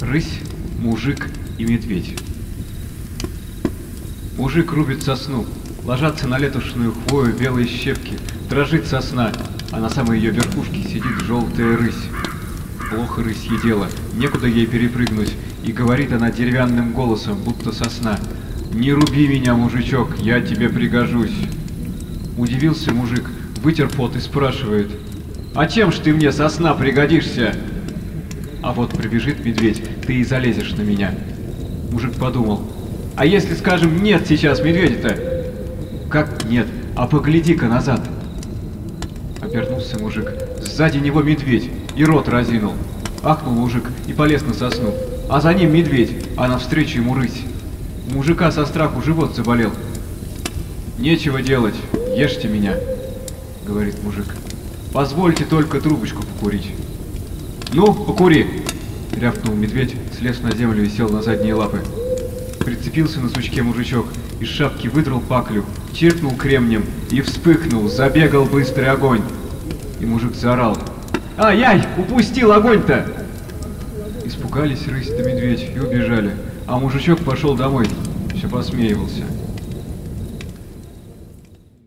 Рысь, мужик и медведь. Мужик рубит сосну, ложатся на летушную хвою белые щепки, дрожит сосна, а на самой ее верхушке сидит желтая рысь. Плохо рысье дело, некуда ей перепрыгнуть, и говорит она деревянным голосом, будто сосна. «Не руби меня, мужичок, я тебе пригожусь». Удивился мужик, вытер пот и спрашивает. «А чем ж ты мне, сосна, пригодишься?» А вот прибежит медведь, ты и залезешь на меня. Мужик подумал. А если скажем нет сейчас медведя-то? Как нет? А погляди-ка назад. Обернулся мужик. Сзади него медведь и рот разинул. Ахнул мужик и полез на сосну. А за ним медведь, а навстречу ему рысь. У мужика со страху живот заболел. Нечего делать, ешьте меня, говорит мужик. Позвольте только трубочку покурить. «Ну, покури!» — рявкнул медведь, слез на землю и сел на задние лапы. Прицепился на сучке мужичок, из шапки выдрал паклю, чиркнул кремнем и вспыхнул, забегал быстрый огонь. И мужик заорал. «Ай-яй, упустил огонь-то!» Испугались рысь да медведь и убежали, а мужичок пошел домой, все посмеивался.